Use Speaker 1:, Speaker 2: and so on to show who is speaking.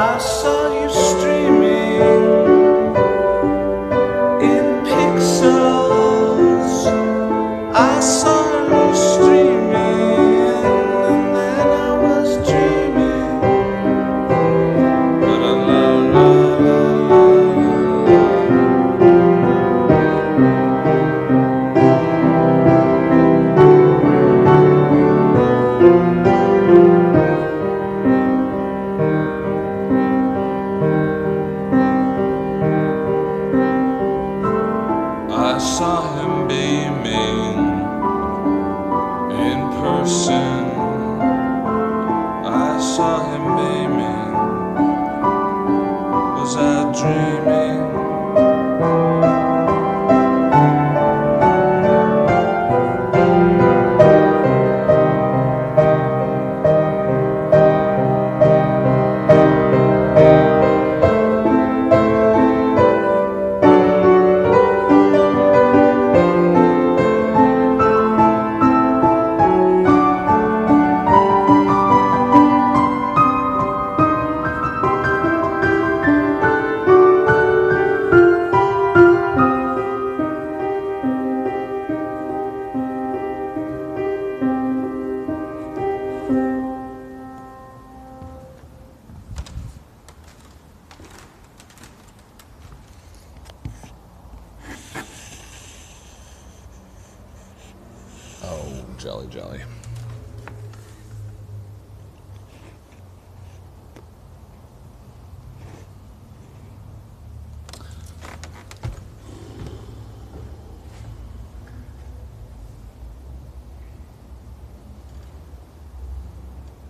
Speaker 1: I saw saw him beaming in person. I saw him beaming.
Speaker 2: jelly jelly.